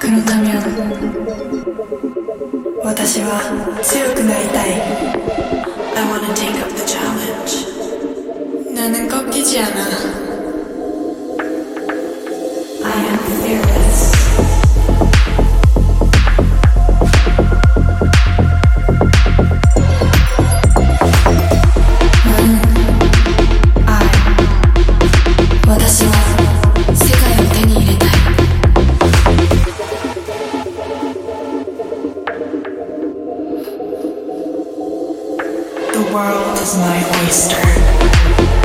그렇다면私は強くなりたい I wanna take up the challenge. 나는 꺾이지 않아 I am fearless. The world is my oyster.